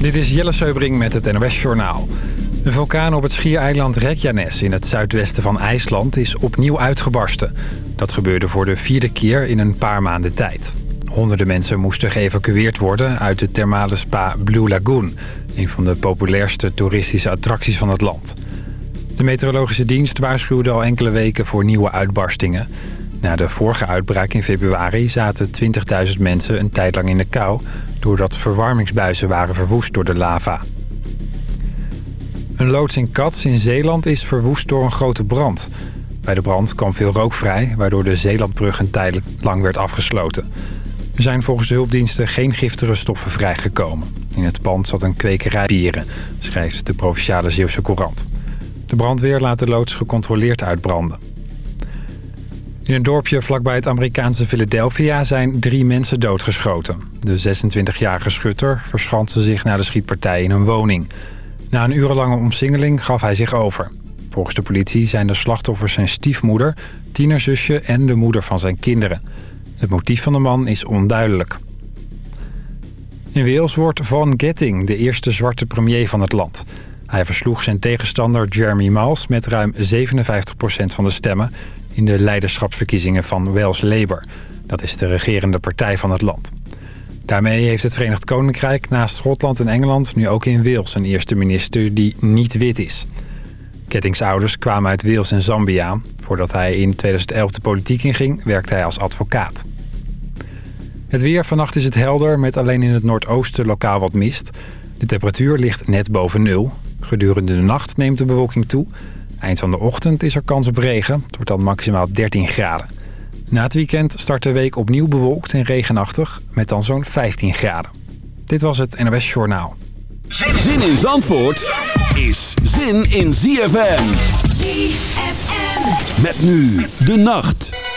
Dit is Jelle Seubring met het NOS Journaal. Een vulkaan op het schiereiland Reykjanes in het zuidwesten van IJsland is opnieuw uitgebarsten. Dat gebeurde voor de vierde keer in een paar maanden tijd. Honderden mensen moesten geëvacueerd worden uit de thermale spa Blue Lagoon... een van de populairste toeristische attracties van het land. De meteorologische dienst waarschuwde al enkele weken voor nieuwe uitbarstingen. Na de vorige uitbraak in februari zaten 20.000 mensen een tijd lang in de kou... doordat verwarmingsbuizen waren verwoest door de lava. Een loods in Cats in Zeeland is verwoest door een grote brand. Bij de brand kwam veel rook vrij, waardoor de Zeelandbrug een tijd lang werd afgesloten. Er zijn volgens de hulpdiensten geen giftige stoffen vrijgekomen. In het pand zat een kwekerij bieren, schrijft de Provinciale Zeeuwse Courant. De brandweer laat de loods gecontroleerd uitbranden. In een dorpje vlakbij het Amerikaanse Philadelphia zijn drie mensen doodgeschoten. De 26-jarige schutter verschanste zich na de schietpartij in een woning. Na een urenlange omsingeling gaf hij zich over. Volgens de politie zijn de slachtoffers zijn stiefmoeder, tienerzusje en de moeder van zijn kinderen. Het motief van de man is onduidelijk. In Wales wordt Van Getting de eerste zwarte premier van het land. Hij versloeg zijn tegenstander Jeremy Miles met ruim 57% van de stemmen... in de leiderschapsverkiezingen van Wales Labour. Dat is de regerende partij van het land. Daarmee heeft het Verenigd Koninkrijk naast Schotland en Engeland... nu ook in Wales een eerste minister die niet wit is. Kettings ouders kwamen uit Wales en Zambia. Voordat hij in 2011 de politiek inging, werkte hij als advocaat. Het weer. Vannacht is het helder, met alleen in het noordoosten lokaal wat mist. De temperatuur ligt net boven nul. Gedurende de nacht neemt de bewolking toe. Eind van de ochtend is er kans op regen. Het wordt dan maximaal 13 graden. Na het weekend start de week opnieuw bewolkt en regenachtig... met dan zo'n 15 graden. Dit was het NOS Journaal. Zin in Zandvoort is zin in ZFM. ZFM. Met nu de nacht.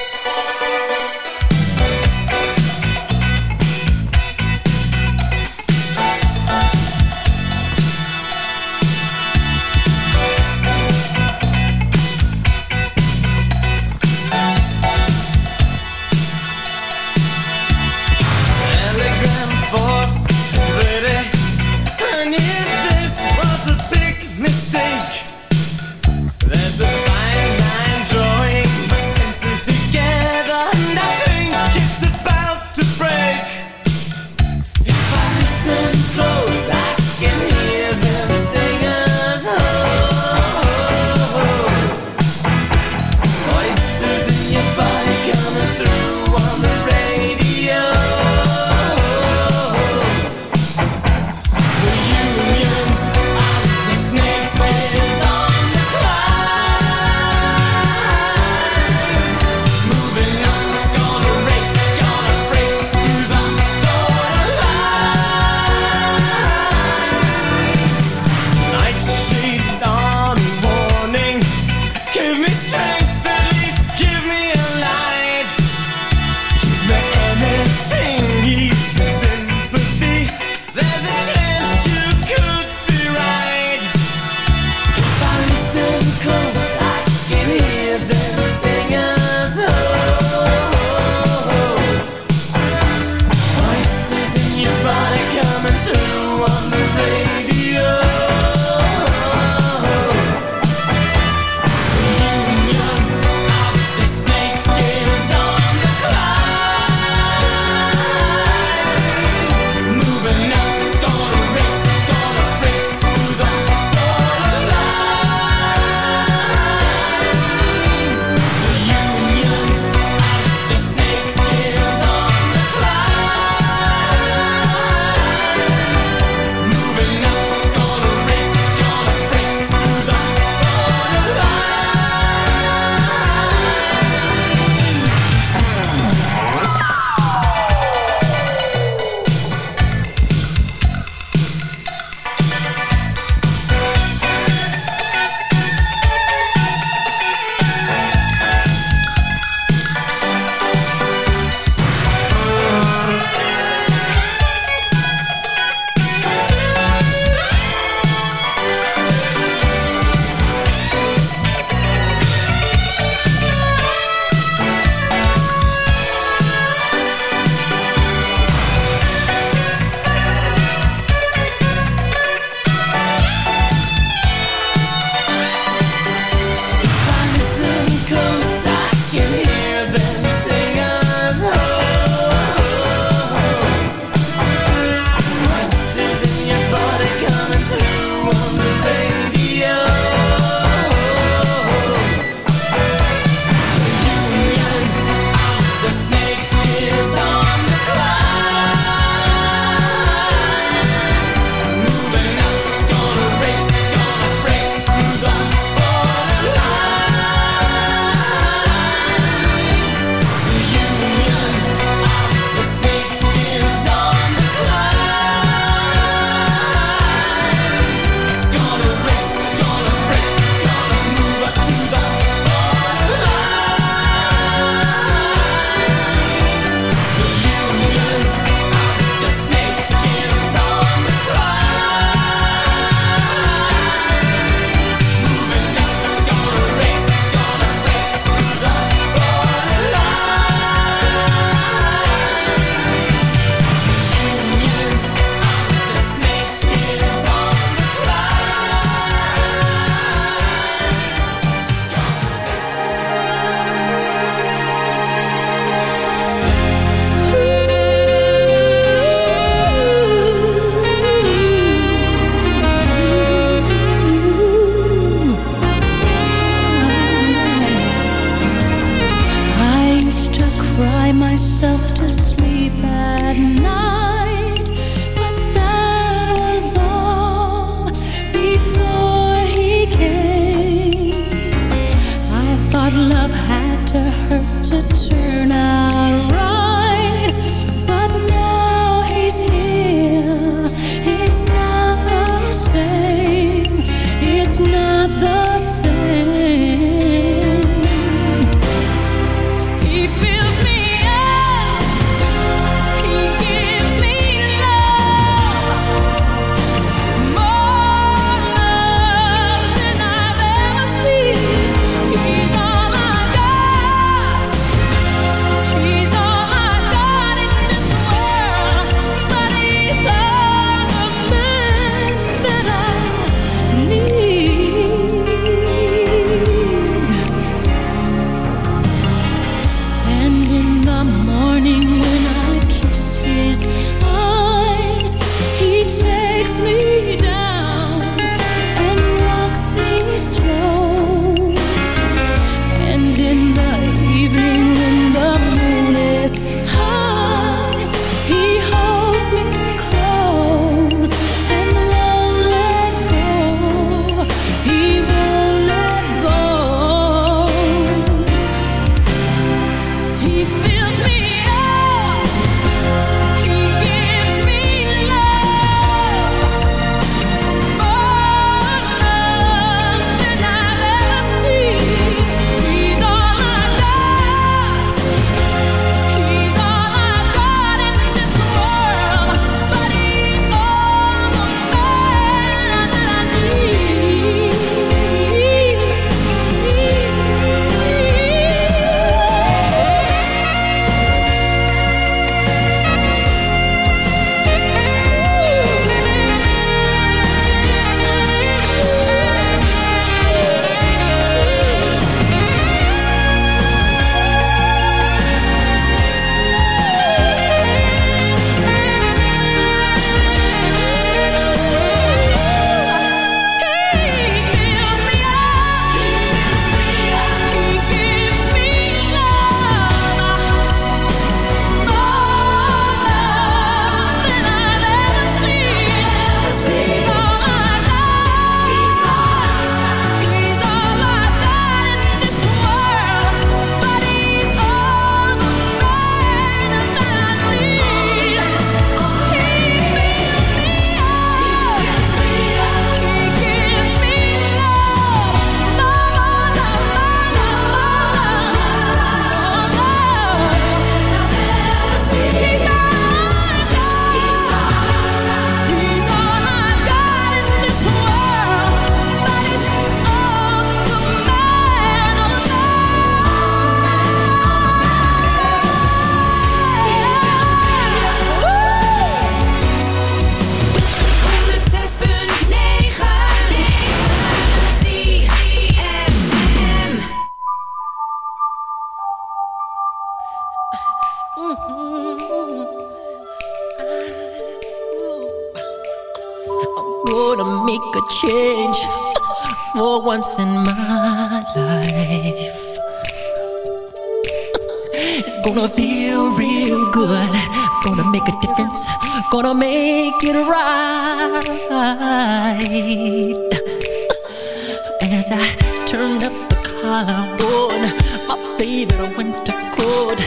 favorite winter coat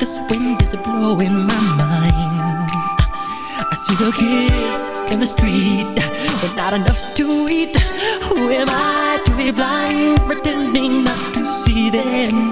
This wind is blowing my mind. I see the kids in the street but not enough to eat. Who am I to be blind Pretending not to see them?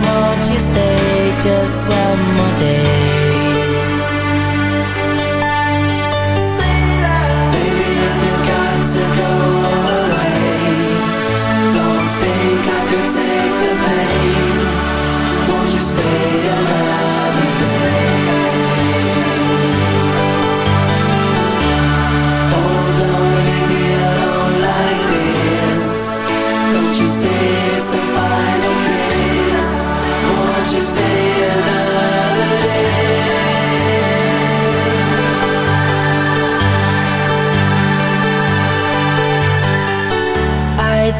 won't you stay just one more day?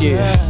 Yeah.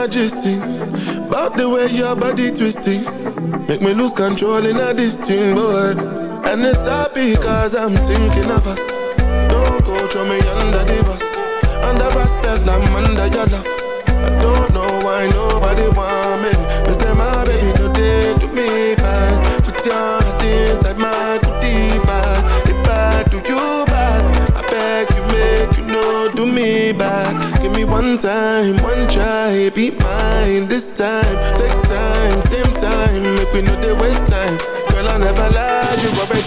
majesty. About the way your body twisting. Make me lose control in a this thing, boy. And it's happy cause I'm thinking of us. Don't go throw me under the bus. Under respect, I'm under your love. I don't know why nobody want me. But say my baby, no, they do me bad. Put your heart inside my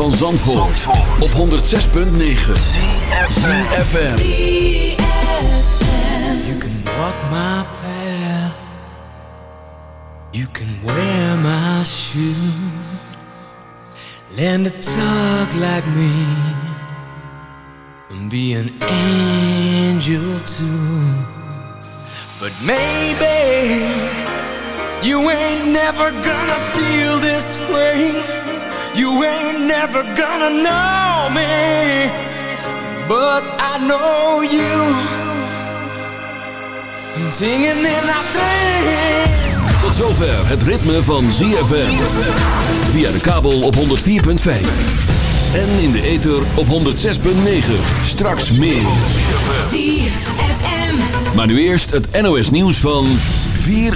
van Zandvoort, Zandvoort. op 106.9 CFFM You can walk my path. You can wear my shoes. Learn to talk like me. And be an angel too. But maybe You ain't never gonna feel this way. You ain't never gonna know me But I know you Singing in our dreams Tot zover het ritme van ZFM Via de kabel op 104.5 en in de ether op 106.9. Straks meer. ZFM. Maar nu eerst het NOS nieuws van 4